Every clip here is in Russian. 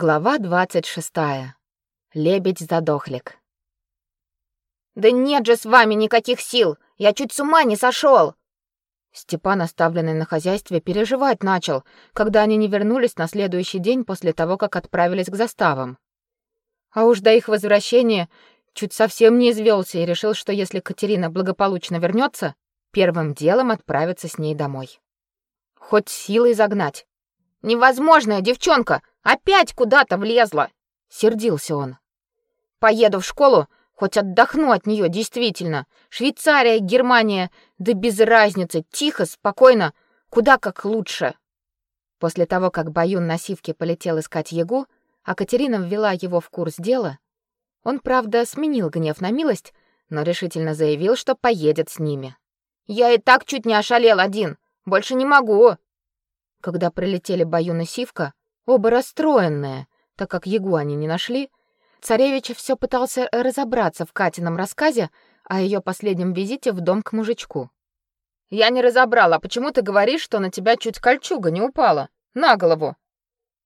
Глава 26. Лебедь-задохлик. Да нет же с вами никаких сил. Я чуть с ума не сошел. Степан, оставленный на хозяйстве, переживать начал, когда они не вернулись на следующий день после того, как отправились к заставам. А уж до их возвращения чуть совсем не извелся и решил, что если Катерина благополучно вернется, первым делом отправиться с ней домой. Хоть силой загнать. Невозможная девчонка, опять куда-то влезла, сердился он. Поеду в школу, хоть отдохну от нее действительно. Швейцария, Германия, да без разницы, тихо, спокойно, куда как лучше. После того, как Баюн на сивке полетел искать Егу, а Катерина ввела его в курс дела, он, правда, сменил гнев на милость, но решительно заявил, что поедет с ними. Я и так чуть не ошалел один. Больше не могу. Когда прилетели Баюн и Сивка, оба расстроенные, так как Ягу они не нашли, царевич все пытался разобраться в Катином рассказе о ее последнем визите в дом к мужичку. Я не разобрала, почему ты говоришь, что на тебя чуть кольчуга не упала на голову?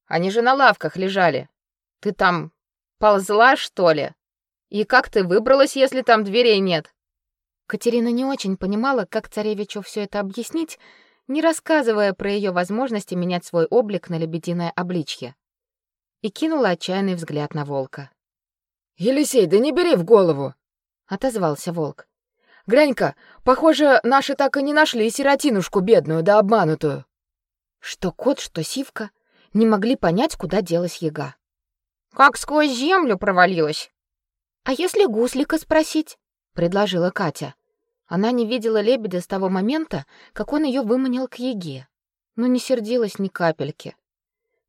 Они же на лавках лежали. Ты там ползла, что ли? И как ты выбралась, если там дверей нет? Катерина не очень понимала, как царевичу все это объяснить, не рассказывая про ее возможности менять свой облик на лебединое обличье. И кинула отчаянный взгляд на волка. «Елисей, да не бери в голову!» — отозвался волк. «Глянь-ка, похоже, наши так и не нашли сиротинушку бедную да обманутую». Что кот, что сивка не могли понять, куда делась яга. «Как сквозь землю провалилась!» «А если гуслика спросить?» — предложила Катя. Она не видела лебедя с того момента, как он ее выманил к Еге, но не сердилась ни капельки.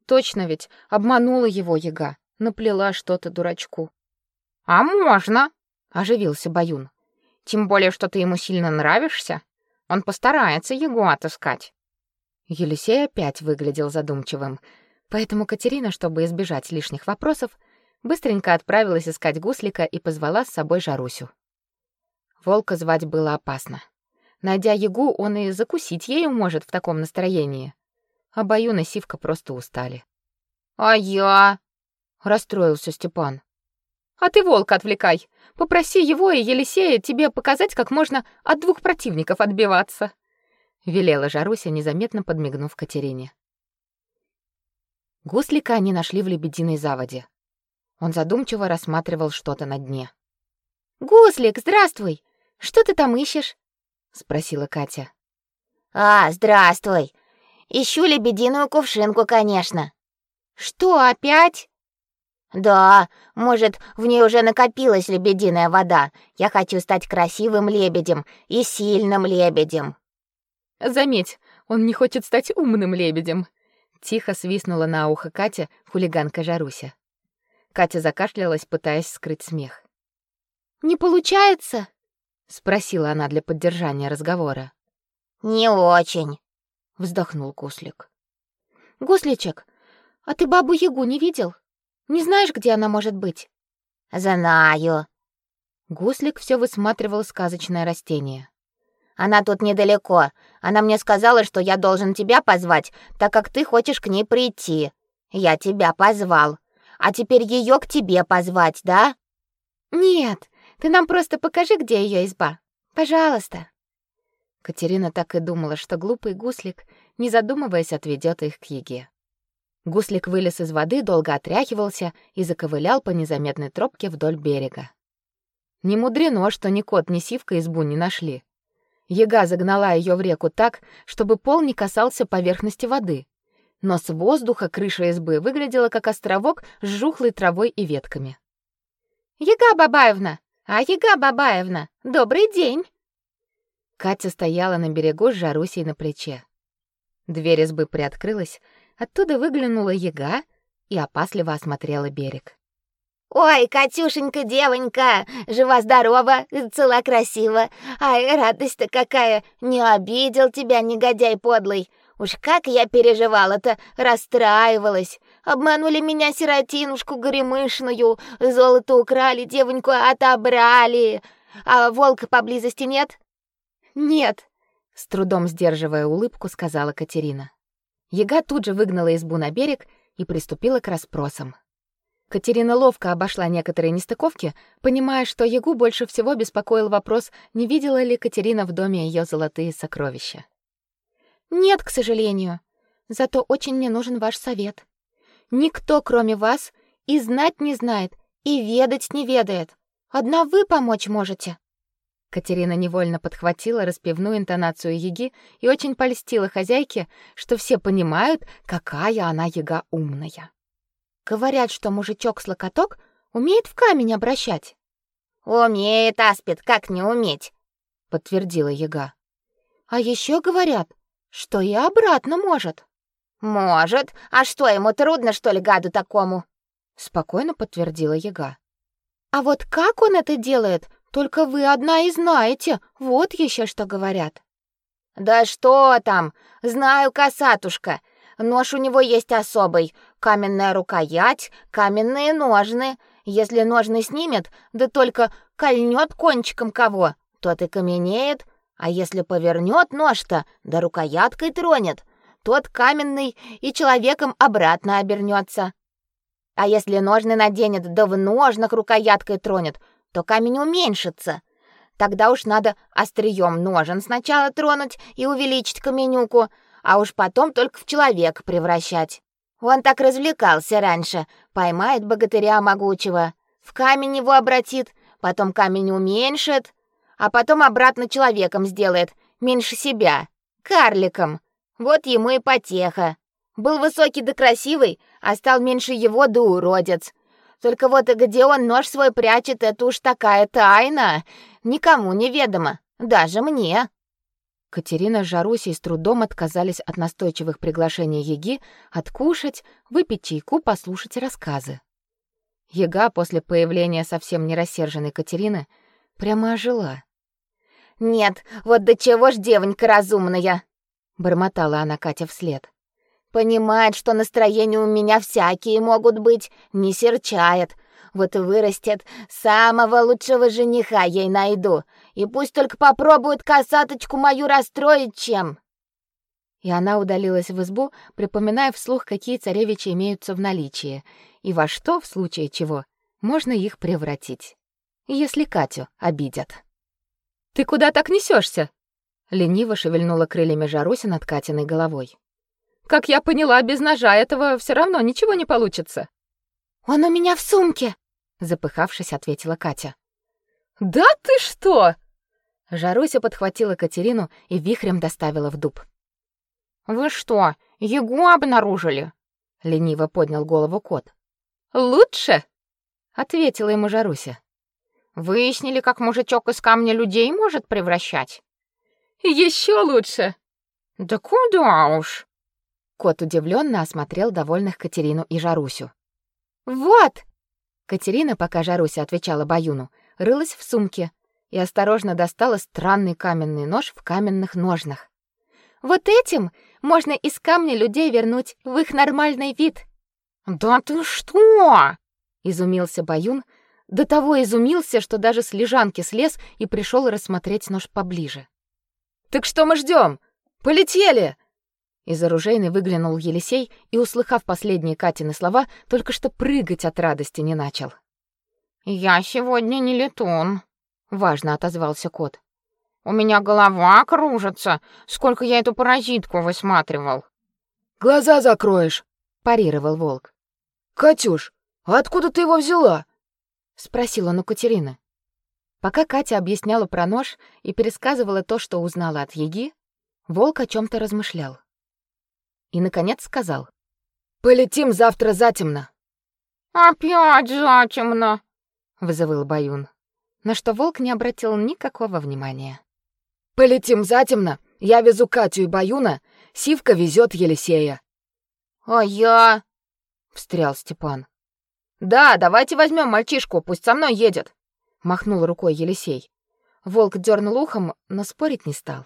Точно ведь обманула его Ега, наплела что-то дурачку. А можно, оживился Баюн. Тем более, что ты ему сильно нравишься. Он постарается Егу отыскать. Елисей опять выглядел задумчивым, поэтому Катерина, чтобы избежать лишних вопросов, быстренько отправилась искать гуслика и позвала с собой Жарусю. Волка звать было опасно. Найдя Ягу, он и закусить ею может в таком настроении. А Баюн Сивка просто устали. «А я?» — расстроился Степан. «А ты волка отвлекай. Попроси его и Елисея тебе показать, как можно от двух противников отбиваться», — велела Жаруся, незаметно подмигнув Катерине. Гуслика они нашли в лебединой заводе. Он задумчиво рассматривал что-то на дне. «Гуслик, здравствуй! Что ты там ищешь? спросила Катя. А, здравствуй. Ищу лебединую кувшинку, конечно. Что, опять? Да, может, в ней уже накопилась лебединая вода. Я хочу стать красивым лебедем и сильным лебедем. Заметь, он не хочет стать умным лебедем. Тихо свистнула на ухо Катя, хулиганка Жаруся. Катя закашлялась, пытаясь скрыть смех. Не получается, спросила она для поддержания разговора. Не очень, вздохнул Куслик. Гусличек, а ты бабу Ягу не видел? Не знаешь, где она может быть? Знаю. Гуслик все высматривал сказочное растение. Она тут недалеко. Она мне сказала, что я должен тебя позвать, так как ты хочешь к ней прийти. Я тебя позвал. А теперь ее к тебе позвать, да? Нет, ты нам просто покажи, где ее изба. Пожалуйста. Катерина так и думала, что глупый гуслик, не задумываясь, отведет их к Еге. Гуслик вылез из воды, долго отряхивался и заковылял по незаметной тропке вдоль берега. Не мудрено, что ни кот, ни сивка избу не нашли. Ега загнала ее в реку так, чтобы пол не касался поверхности воды. Но с воздуха крыша избы выглядела как островок с жухлой травой и ветками. «Ега Бабаевна, а Яга Бабаевна, добрый день. Катя стояла на берегу с Жарусей на плече. Дверь избы приоткрылась, оттуда выглянула Яга и опасливо осмотрела берег. Ой, Катюшенька, девонька, жива-здорова, цела красива. Ай, радость-то какая, не обидел тебя негодяй подлый. Уж как я переживала-то, расстраивалась. Обманули меня сиротинушку горемышную, золото украли, девоньку отобрали. А волка поблизости нет? Нет, с трудом сдерживая улыбку, сказала Катерина. Яга тут же выгнала избу на берег и приступила к расспросам. Катерина ловко обошла некоторые нестыковки, понимая, что Ягу больше всего беспокоил вопрос, не видела ли Катерина в доме ее золотые сокровища. «Нет, к сожалению. Зато очень мне нужен ваш совет. Никто, кроме вас, и знать не знает, и ведать не ведает. Одна вы помочь можете». Катерина невольно подхватила распевную интонацию Яги и очень польстила хозяйке, что все понимают, какая она Яга умная. Говорят, что мужичок-слокоток умеет в камень обращать. Умеет, Аспид, как не уметь, подтвердила Яга. А еще говорят, что и обратно может. Может. А что, ему трудно, что ли, гаду такому? спокойно подтвердила Яга. А вот как он это делает, только вы одна и знаете. Вот еще что говорят. Да что там? Знаю, косатушка. Нож у него есть особый, каменная рукоять, каменные ножны. Если ножны снимет, да только кольнет кончиком кого, тот и каменеет, а если повернет нож-то, да рукояткой тронет, тот каменный и человеком обратно обернется. А если ножны наденет, да в ножнах рукояткой тронет, то камень уменьшится. Тогда уж надо острием ножен сначала тронуть и увеличить каменюку, а уж потом только в человека превращать. Он так развлекался раньше, поймает богатыря могучего, в камень его обратит, потом камень уменьшит, а потом обратно человеком сделает, меньше себя, карликом. Вот ему и потеха. Был высокий да красивый, а стал меньше его да уродец. Только вот где он нож свой прячет, это уж такая тайна, никому не ведомо, даже мне. Катерина с Жарусей с трудом отказались от настойчивых приглашений Еги откушать, выпить чайку, послушать рассказы. Ега после появления совсем не рассерженной Катерины прямо ожила. «Нет, вот до чего ж девонька разумная!» — бормотала она Катя вслед. «Понимает, что настроения у меня всякие могут быть, не серчает, вот вырастет, самого лучшего жениха ей найду. И пусть только попробует косаточку мою расстроить чем. И она удалилась в избу, припоминая вслух, какие царевичи имеются в наличии, и во что, в случае чего, можно их превратить. Если Катю обидят. «Ты куда так несешься? Лениво шевельнула крыльями Жаруся над Катиной головой. «Как я поняла, без ножа этого все равно ничего не получится». «Он у меня в сумке!» запыхавшись, ответила Катя. Да ты что? Жаруся подхватила Катерину и вихрем доставила в дуб. Вы что, ягу обнаружили? лениво поднял голову кот. Лучше, ответила ему Жаруся. Выяснили, как мужичок из камня людей может превращать. Еще лучше. Да куда уж? Кот удивленно осмотрел довольных Катерину и Жарусю. Вот, Катерина, пока Жаруся отвечала Баюну, рылась в сумке и осторожно достала странный каменный нож в каменных ножнах. Вот этим можно из камня людей вернуть в их нормальный вид. Да ты что? изумился Баюн, до того изумился, что даже с лежанки слез и пришел рассмотреть нож поближе. Так что мы ждем? Полетели! Из оружейной выглянул Елисей и, услыхав последние Катины слова, только что прыгать от радости не начал. «Я сегодня не летун», — важно отозвался кот. «У меня голова кружится, сколько я эту паразитку высматривал». «Глаза закроешь», — парировал волк. «Катюш, а откуда ты его взяла?» — спросил он у Катерины. Пока Катя объясняла про нож и пересказывала то, что узнала от Еги, волк о чем то размышлял и, наконец, сказал. «Полетим завтра затемно». «Опять затемно», — вызывал Баюн, на что волк не обратил никакого внимания. «Полетим затемно, я везу Катю и Баюна, Сивка везет Елисея». «А я...» — встрял Степан. «Да, давайте возьмем мальчишку, пусть со мной едет», — махнул рукой Елисей. Волк дернул ухом, но спорить не стал.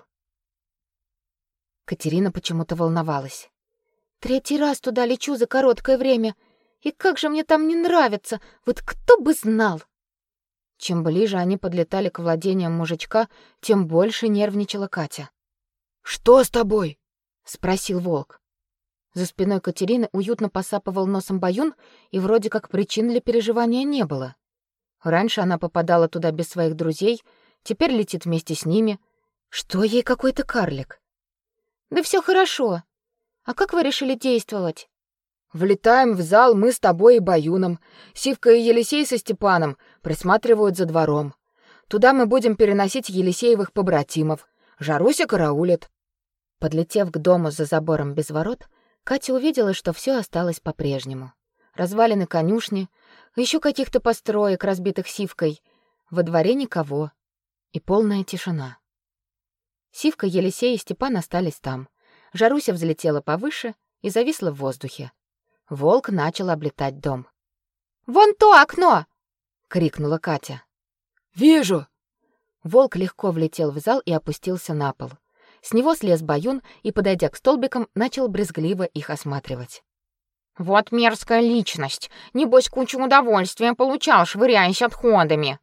Катерина почему-то волновалась. Третий раз туда лечу за короткое время. И как же мне там не нравится, вот кто бы знал. Чем ближе они подлетали к владениям мужичка, тем больше нервничала Катя. Что с тобой? спросил волк. За спиной Катерины уютно посапывал носом Баюн, и вроде как причин для переживания не было. Раньше она попадала туда без своих друзей, теперь летит вместе с ними. Что ей какой-то карлик? Да все хорошо. А как вы решили действовать? Влетаем в зал мы с тобой и Баюном. Сивка и Елисей со Степаном присматривают за двором. Туда мы будем переносить Елисеевых побратимов. Жаруся караулит. Подлетев к дому за забором без ворот, Катя увидела, что все осталось по-прежнему. Развалины конюшни, еще каких-то построек, разбитых сивкой. Во дворе никого. И полная тишина. Сивка, Елисей и Степан остались там. Жаруся взлетела повыше и зависла в воздухе. Волк начал облетать дом. «Вон то окно!» — крикнула Катя. «Вижу!» Волк легко влетел в зал и опустился на пол. С него слез Баюн и, подойдя к столбикам, начал брезгливо их осматривать. «Вот мерзкая личность! Небось, кучу удовольствия получал, швыряясь отходами!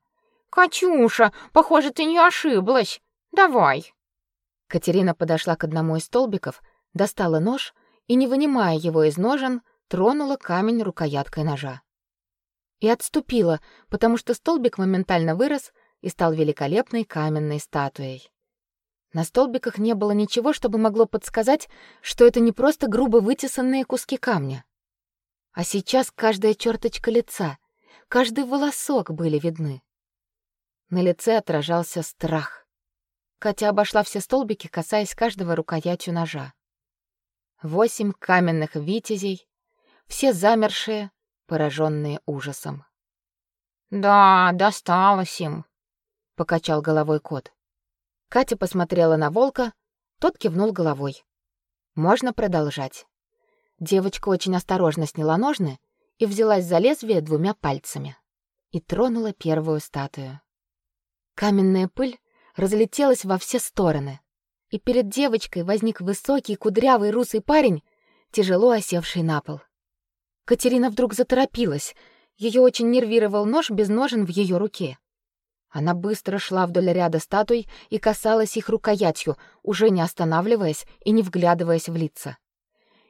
Катюша, похоже, ты не ошиблась! Давай!» Катерина подошла к одному из столбиков, достала нож и, не вынимая его из ножен, тронула камень рукояткой ножа. И отступила, потому что столбик моментально вырос и стал великолепной каменной статуей. На столбиках не было ничего, чтобы могло подсказать, что это не просто грубо вытесанные куски камня. А сейчас каждая черточка лица, каждый волосок были видны. На лице отражался страх. Катя обошла все столбики, касаясь каждого рукоятью ножа. Восемь каменных витязей, все замершие, пораженные ужасом. «Да, досталось им», — покачал головой кот. Катя посмотрела на волка, тот кивнул головой. Можно продолжать. Девочка очень осторожно сняла ножны и взялась за лезвие двумя пальцами и тронула первую статую. Каменная пыль разлетелась во все стороны, и перед девочкой возник высокий кудрявый русый парень, тяжело осевший на пол. Катерина вдруг заторопилась. Ее очень нервировал нож без ножен в ее руке. Она быстро шла вдоль ряда статуй и касалась их рукоятью, уже не останавливаясь и не вглядываясь в лица.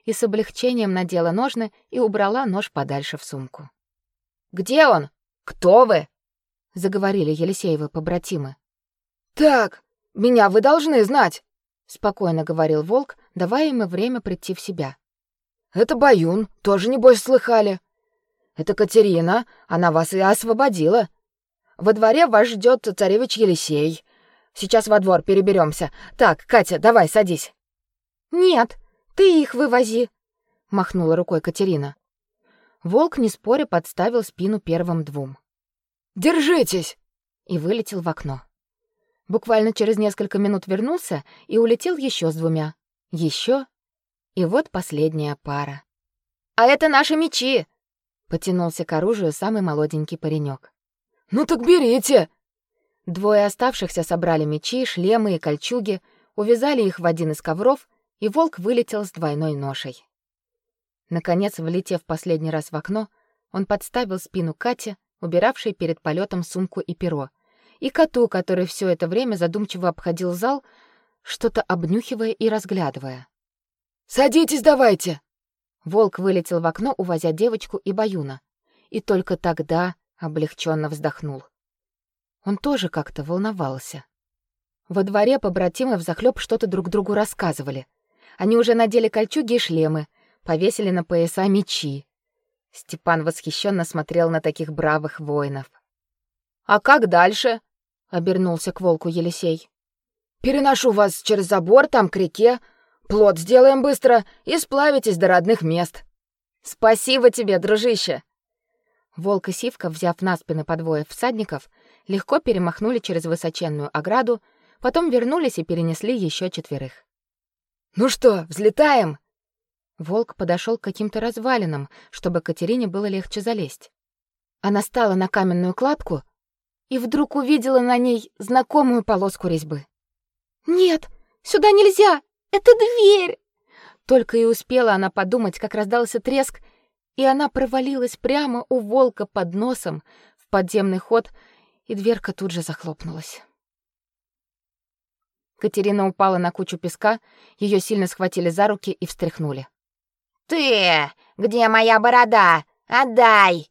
И с облегчением надела ножны и убрала нож подальше в сумку. «Где он? Кто вы?» — заговорили Елисеевы побратимы. «Так, меня вы должны знать», — спокойно говорил Волк, давая им время прийти в себя. «Это Баюн, тоже, небось, слыхали. Это Катерина, она вас и освободила. Во дворе вас ждет царевич Елисей. Сейчас во двор переберемся. Так, Катя, давай, садись. Нет, ты их вывози, махнула рукой Катерина. Волк, не споря, подставил спину первым двум. Держитесь! И вылетел в окно. Буквально через несколько минут вернулся и улетел еще с двумя. Еще. И вот последняя пара. А это наши мечи, потянулся к оружию самый молоденький паренек. «Ну так берите!» Двое оставшихся собрали мечи, шлемы и кольчуги, увязали их в один из ковров, и волк вылетел с двойной ношей. Наконец, влетев последний раз в окно, он подставил спину Кате, убиравшей перед полетом сумку и перо, и коту, который все это время задумчиво обходил зал, что-то обнюхивая и разглядывая. «Садитесь давайте!» Волк вылетел в окно, увозя девочку и Баюна. И только тогда облегченно вздохнул. Он тоже как-то волновался. Во дворе побратимы взахлёб что-то друг другу рассказывали. Они уже надели кольчуги и шлемы, повесили на пояса мечи. Степан восхищенно смотрел на таких бравых воинов. «А как дальше?» — обернулся к волку Елисей. «Переношу вас через забор, там к реке. Плод сделаем быстро и сплавитесь до родных мест». «Спасибо тебе, дружище!» Волк и Сивка, взяв на спины по двое всадников, легко перемахнули через высоченную ограду, потом вернулись и перенесли еще четверых. «Ну что, взлетаем?» Волк подошел к каким-то развалинам, чтобы Катерине было легче залезть. Она стала на каменную кладку и вдруг увидела на ней знакомую полоску резьбы. «Нет, сюда нельзя! Это дверь!» Только и успела она подумать, как раздался треск, и она провалилась прямо у волка под носом в подземный ход, и дверка тут же захлопнулась. Катерина упала на кучу песка, ее сильно схватили за руки и встряхнули. Ты, где моя борода? Отдай.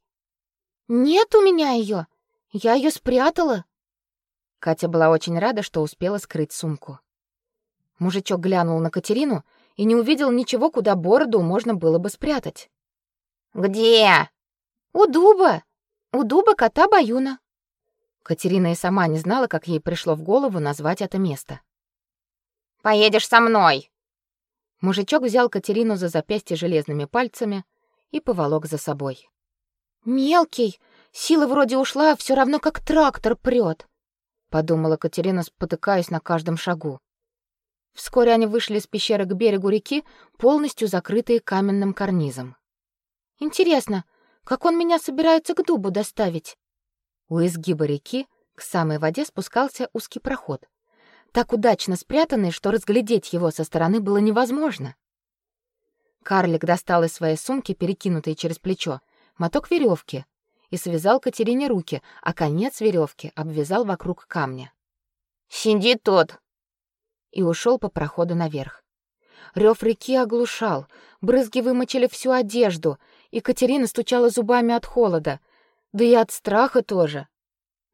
Нет у меня ее. Я ее спрятала. Катя была очень рада, что успела скрыть сумку. Мужичок глянул на Катерину и не увидел ничего, куда бороду можно было бы спрятать. Где? У дуба. У дуба кота Баюна. Катерина и сама не знала, как ей пришло в голову назвать это место. Поедешь со мной. Мужичок взял Катерину за запястье железными пальцами и поволок за собой. Мелкий, сила вроде ушла, а все равно как трактор прет, подумала Катерина, спотыкаясь на каждом шагу. Вскоре они вышли с пещеры к берегу реки, полностью закрытые каменным карнизом. Интересно, как он меня собирается к дубу доставить? У изгиба реки к самой воде спускался узкий проход, так удачно спрятанный, что разглядеть его со стороны было невозможно. Карлик достал из своей сумки, перекинутой через плечо, моток веревки и связал Катерине руки, а конец веревки обвязал вокруг камня. «Сиди тут!» и ушел по проходу наверх. Рев реки оглушал, брызги вымочили всю одежду, и Катерина стучала зубами от холода, да и от страха тоже.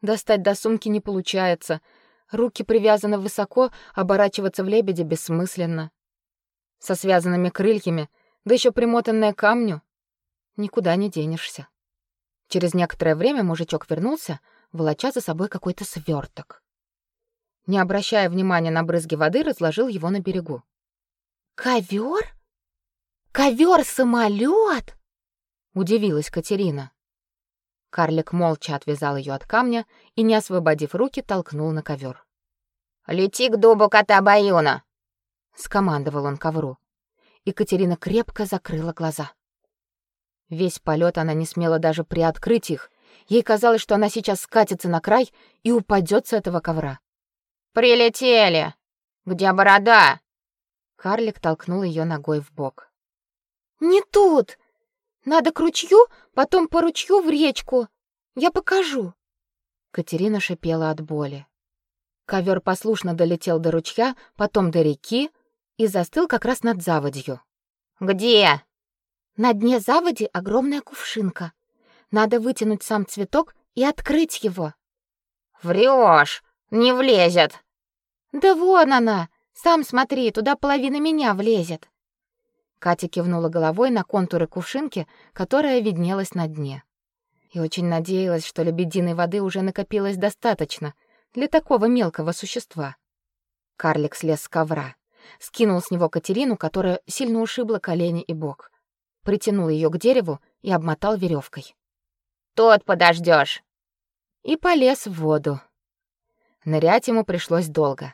Достать до сумки не получается, руки привязаны высоко, оборачиваться в лебеде бессмысленно. Со связанными крыльями, да еще примотанная к камню, никуда не денешься. Через некоторое время мужичок вернулся, волоча за собой какой-то сверток. Не обращая внимания на брызги воды, разложил его на берегу. Ковер? Ковер-самолет? удивилась Катерина. Карлик молча отвязал ее от камня и, не освободив руки, толкнул на ковер. «Лети к дубу кота Баюна!» — скомандовал он ковру. И Катерина крепко закрыла глаза. Весь полет она не смела даже приоткрыть их. Ей казалось, что она сейчас скатится на край и упадет с этого ковра. «Прилетели! Где борода?» Карлик толкнул ее ногой в бок. «Не тут! Надо к ручью, потом по ручью в речку. Я покажу». Катерина шипела от боли. Ковер послушно долетел до ручья, потом до реки и застыл как раз над заводью. «Где?» На дне заводи огромная кувшинка. Надо вытянуть сам цветок и открыть его. Врешь, не влезет. Да вон она. Сам смотри, туда половина меня влезет. Катя кивнула головой на контуры кувшинки, которая виднелась на дне. И очень надеялась, что лебединой воды уже накопилось достаточно для такого мелкого существа. Карлик слез с ковра, скинул с него Катерину, которая сильно ушибла колени и бок, притянул ее к дереву и обмотал веревкой. Тот подождешь. И полез в воду. Нырять ему пришлось долго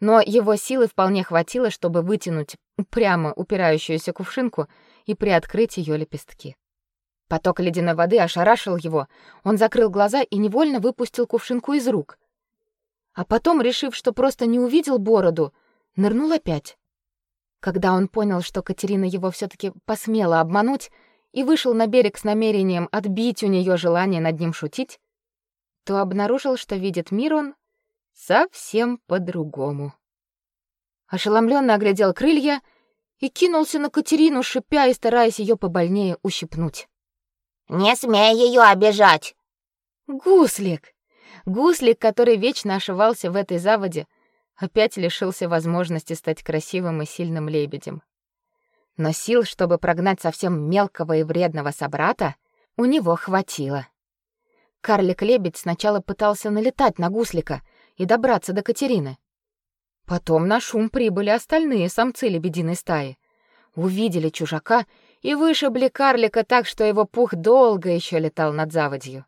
но его силы вполне хватило, чтобы вытянуть прямо упирающуюся кувшинку и приоткрыть ее лепестки. Поток ледяной воды ошарашил его, он закрыл глаза и невольно выпустил кувшинку из рук. А потом, решив, что просто не увидел бороду, нырнул опять. Когда он понял, что Катерина его все таки посмела обмануть и вышел на берег с намерением отбить у нее желание над ним шутить, то обнаружил, что видит мир он совсем по-другому. Ошеломленно оглядел крылья и кинулся на Катерину, шипя и стараясь ее побольнее ущипнуть. «Не смей ее обижать!» Гуслик! Гуслик, который вечно ошивался в этой заводе, опять лишился возможности стать красивым и сильным лебедем. Но сил, чтобы прогнать совсем мелкого и вредного собрата, у него хватило. Карлик-лебедь сначала пытался налетать на гуслика — и добраться до Катерины. Потом на шум прибыли остальные самцы лебединой стаи. Увидели чужака и вышибли карлика так, что его пух долго еще летал над заводью.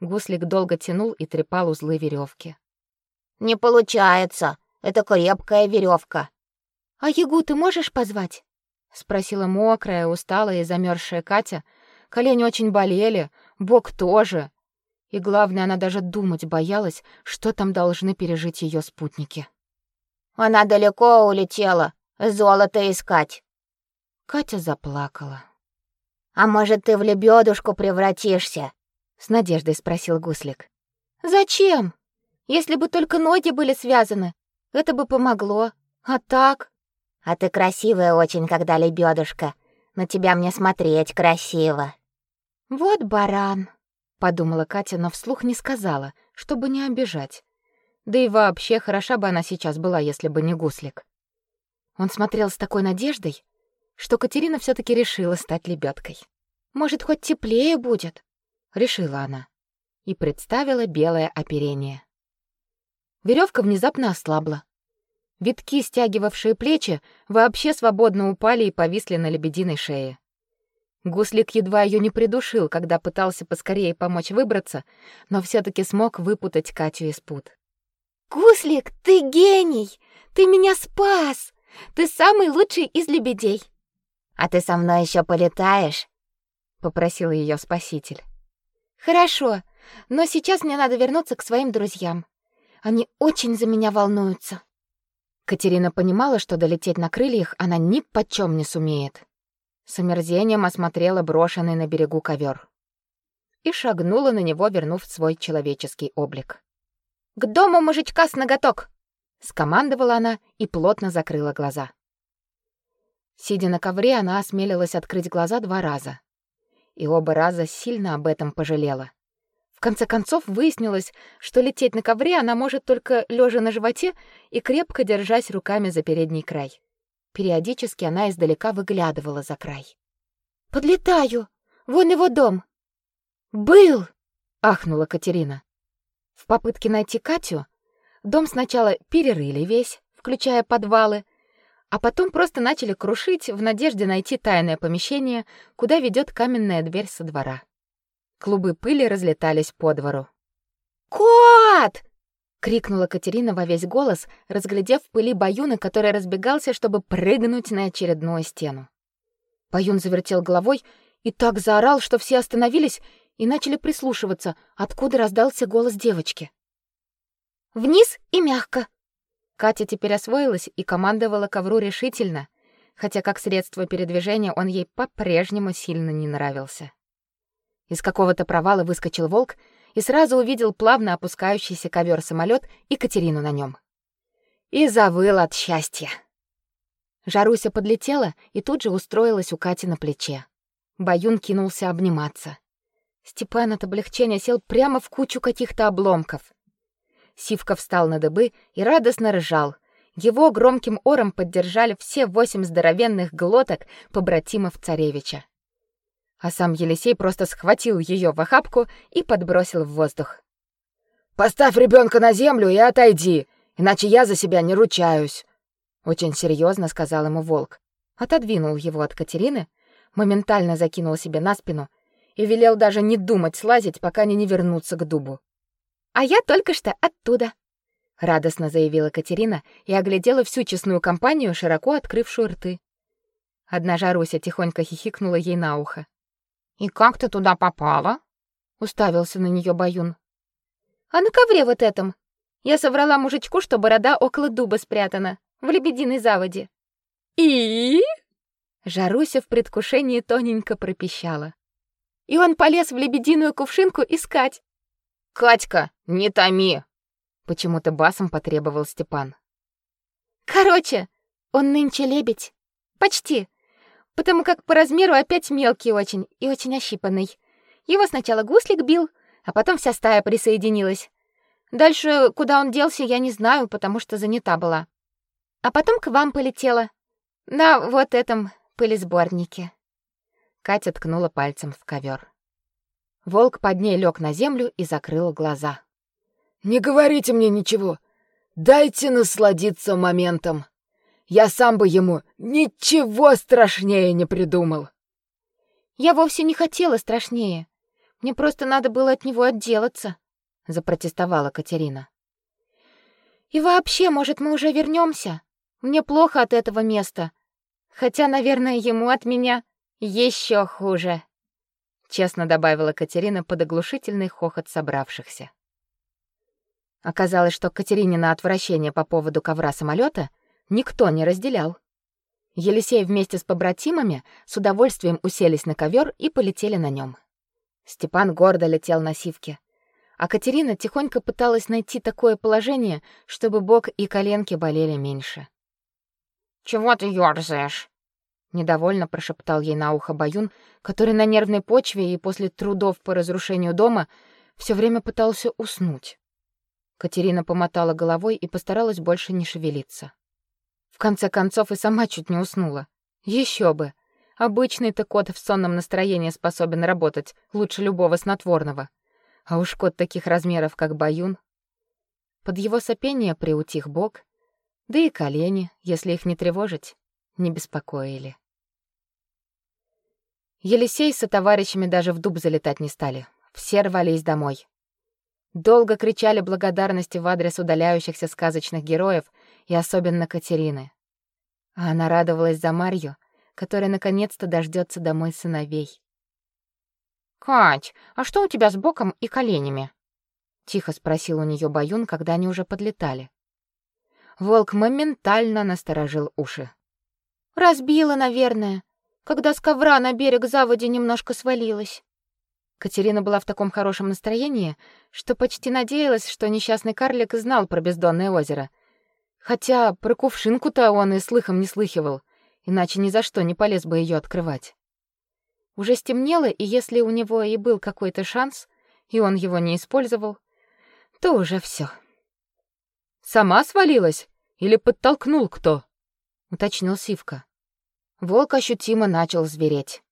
Гуслик долго тянул и трепал узлы веревки. «Не получается. Это крепкая веревка. «А Ягу ты можешь позвать?» — спросила мокрая, усталая и замерзшая Катя. Колени очень болели, бок тоже, и главное, она даже думать боялась, что там должны пережить ее спутники. Она далеко улетела, золото искать. Катя заплакала. А может, ты в лебедушку превратишься? с надеждой спросил Гуслик. Зачем? Если бы только ноги были связаны, это бы помогло. А так? А ты красивая очень, когда лебедушка. На тебя мне смотреть красиво. Вот баран, подумала Катя, но вслух не сказала, чтобы не обижать. Да и вообще хороша бы она сейчас была, если бы не гуслик. Он смотрел с такой надеждой, что Катерина все таки решила стать лебедкой. Может, хоть теплее будет, решила она и представила белое оперение. Веревка внезапно ослабла. Витки, стягивавшие плечи, вообще свободно упали и повисли на лебединой шее. Гуслик едва ее не придушил, когда пытался поскорее помочь выбраться, но все таки смог выпутать Катю из пут. «Гуслик, ты гений! Ты меня спас! Ты самый лучший из лебедей!» «А ты со мной еще полетаешь?» — попросил ее спаситель. «Хорошо, но сейчас мне надо вернуться к своим друзьям. Они очень за меня волнуются». Катерина понимала, что долететь на крыльях она ни почем не сумеет. С омерзением осмотрела брошенный на берегу ковер и шагнула на него, вернув свой человеческий облик. «К дому мужичка с ноготок!» — скомандовала она и плотно закрыла глаза. Сидя на ковре, она осмелилась открыть глаза два раза. И оба раза сильно об этом пожалела. В конце концов выяснилось, что лететь на ковре она может только лежа на животе и крепко держась руками за передний край. Периодически она издалека выглядывала за край. «Подлетаю! Вон его дом!» «Был!» — ахнула Катерина. В попытке найти Катю дом сначала перерыли весь, включая подвалы, а потом просто начали крушить в надежде найти тайное помещение, куда ведет каменная дверь со двора. Клубы пыли разлетались по двору. «Кот!» — крикнула Катерина во весь голос, разглядев в пыли Баюна, который разбегался, чтобы прыгнуть на очередную стену. Баюн завертел головой и так заорал, что все остановились и начали прислушиваться, откуда раздался голос девочки. «Вниз и мягко!» Катя теперь освоилась и командовала ковру решительно, хотя как средство передвижения он ей по-прежнему сильно не нравился. Из какого-то провала выскочил волк и сразу увидел плавно опускающийся ковер самолет и Катерину на нем. И завыл от счастья. Жаруся подлетела и тут же устроилась у Кати на плече. Баюн кинулся обниматься. Степан от облегчения сел прямо в кучу каких-то обломков. Сивка встал на дыбы и радостно ржал. Его громким ором поддержали все восемь здоровенных глоток побратимов царевича а сам Елисей просто схватил ее в охапку и подбросил в воздух. Поставь ребенка на землю и отойди, иначе я за себя не ручаюсь, очень серьезно сказал ему волк. Отодвинул его от Катерины, моментально закинул себе на спину и велел даже не думать слазить, пока они не вернутся к дубу. А я только что оттуда, радостно заявила Катерина и оглядела всю честную компанию, широко открывшую рты. Одна Жаруся тихонько хихикнула ей на ухо. «И как ты туда попала?» — уставился на нее Баюн. «А на ковре вот этом. Я соврала мужичку, что борода около дуба спрятана, в лебединой заводе». «И?» Жаруся в предвкушении тоненько пропищала. И он полез в лебединую кувшинку искать. «Катька, не томи!» Почему-то басом потребовал Степан. «Короче, он нынче лебедь. Почти потому как по размеру опять мелкий очень и очень ощипанный. Его сначала гуслик бил, а потом вся стая присоединилась. Дальше, куда он делся, я не знаю, потому что занята была. А потом к вам полетела. На вот этом пылесборнике. Катя ткнула пальцем в ковер. Волк под ней лег на землю и закрыл глаза. «Не говорите мне ничего. Дайте насладиться моментом», я сам бы ему ничего страшнее не придумал. Я вовсе не хотела страшнее. Мне просто надо было от него отделаться, запротестовала Катерина. И вообще, может, мы уже вернемся? Мне плохо от этого места. Хотя, наверное, ему от меня еще хуже, честно добавила Катерина под оглушительный хохот собравшихся. Оказалось, что Катерине на отвращение по поводу ковра самолета никто не разделял. Елисей вместе с побратимами с удовольствием уселись на ковер и полетели на нем. Степан гордо летел на сивке, а Катерина тихонько пыталась найти такое положение, чтобы бок и коленки болели меньше. «Чего ты ёрзаешь?» недовольно прошептал ей на ухо Баюн, который на нервной почве и после трудов по разрушению дома все время пытался уснуть. Катерина помотала головой и постаралась больше не шевелиться. В конце концов и сама чуть не уснула. Еще бы. Обычный-то кот в сонном настроении способен работать лучше любого снотворного. А уж кот таких размеров, как Баюн. Под его сопение приутих бок, да и колени, если их не тревожить, не беспокоили. Елисей со товарищами даже в дуб залетать не стали. Все рвались домой. Долго кричали благодарности в адрес удаляющихся сказочных героев и особенно Катерины. А она радовалась за Марью, которая наконец-то дождется домой сыновей. «Кать, а что у тебя с боком и коленями?» — тихо спросил у нее Баюн, когда они уже подлетали. Волк моментально насторожил уши. «Разбила, наверное, когда с ковра на берег заводи немножко свалилась». Катерина была в таком хорошем настроении, что почти надеялась, что несчастный карлик знал про бездонное озеро. Хотя про кувшинку-то он и слыхом не слыхивал, иначе ни за что не полез бы ее открывать. Уже стемнело, и если у него и был какой-то шанс, и он его не использовал, то уже все. «Сама свалилась? Или подтолкнул кто?» — уточнил Сивка. Волк ощутимо начал звереть.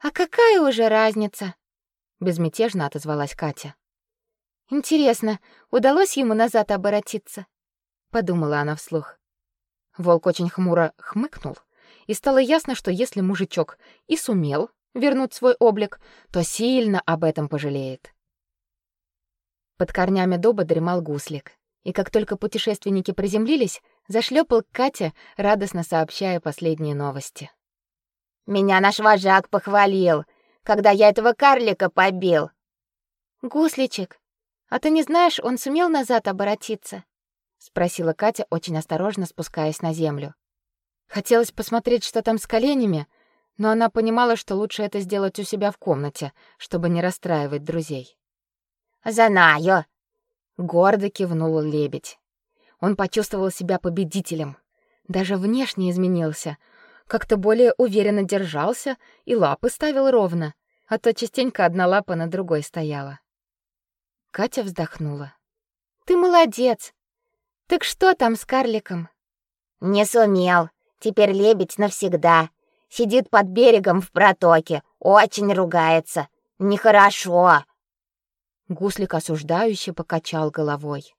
«А какая уже разница?» безмятежно отозвалась Катя. Интересно, удалось ему назад оборотиться? Подумала она вслух. Волк очень хмуро хмыкнул, и стало ясно, что если мужичок и сумел вернуть свой облик, то сильно об этом пожалеет. Под корнями дуба дремал гуслик, и как только путешественники приземлились, зашлепал к Кате, радостно сообщая последние новости. «Меня наш вожак похвалил когда я этого карлика побил. Гусличек, а ты не знаешь, он сумел назад оборотиться? Спросила Катя, очень осторожно спускаясь на землю. Хотелось посмотреть, что там с коленями, но она понимала, что лучше это сделать у себя в комнате, чтобы не расстраивать друзей. «Знаю!» — гордо кивнул лебедь. Он почувствовал себя победителем. Даже внешне изменился — как-то более уверенно держался и лапы ставил ровно, а то частенько одна лапа на другой стояла. Катя вздохнула. Ты молодец. Так что там с карликом? Не сумел. Теперь лебедь навсегда. Сидит под берегом в протоке, очень ругается. Нехорошо. Гуслик осуждающе покачал головой.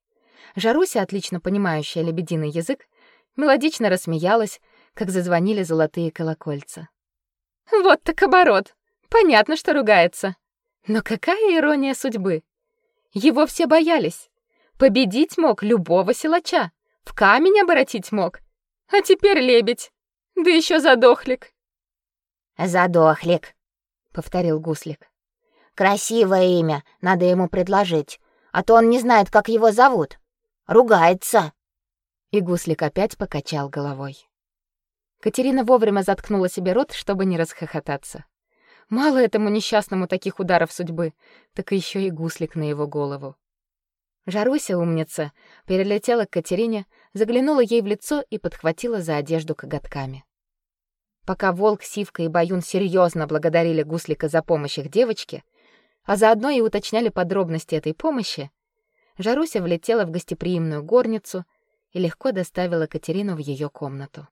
Жаруся, отлично понимающая лебединый язык, мелодично рассмеялась, как зазвонили золотые колокольца. Вот так оборот. Понятно, что ругается. Но какая ирония судьбы. Его все боялись. Победить мог любого силача, в камень обратить мог. А теперь лебедь. Да еще задохлик. Задохлик, повторил гуслик. Красивое имя, надо ему предложить, а то он не знает, как его зовут. Ругается. И гуслик опять покачал головой. Катерина вовремя заткнула себе рот, чтобы не расхохотаться. Мало этому несчастному таких ударов судьбы, так еще и гуслик на его голову. Жаруся, умница, перелетела к Катерине, заглянула ей в лицо и подхватила за одежду коготками. Пока Волк, Сивка и Баюн серьезно благодарили Гуслика за помощь их девочке, а заодно и уточняли подробности этой помощи, Жаруся влетела в гостеприимную горницу и легко доставила Катерину в ее комнату.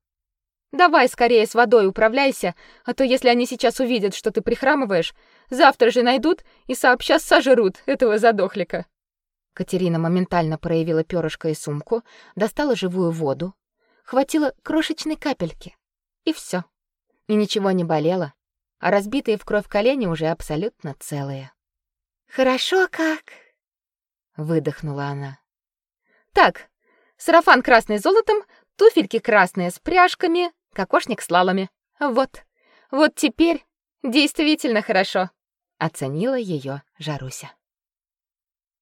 Давай скорее с водой управляйся, а то если они сейчас увидят, что ты прихрамываешь, завтра же найдут и сообща сожрут этого задохлика. Катерина моментально проявила перышко и сумку, достала живую воду, хватило крошечной капельки, и все. И ничего не болело, а разбитые в кровь колени уже абсолютно целые. Хорошо как, выдохнула она. Так, сарафан красный золотом, туфельки красные с пряжками, кокошник с лалами. Вот. Вот теперь действительно хорошо, оценила ее Жаруся.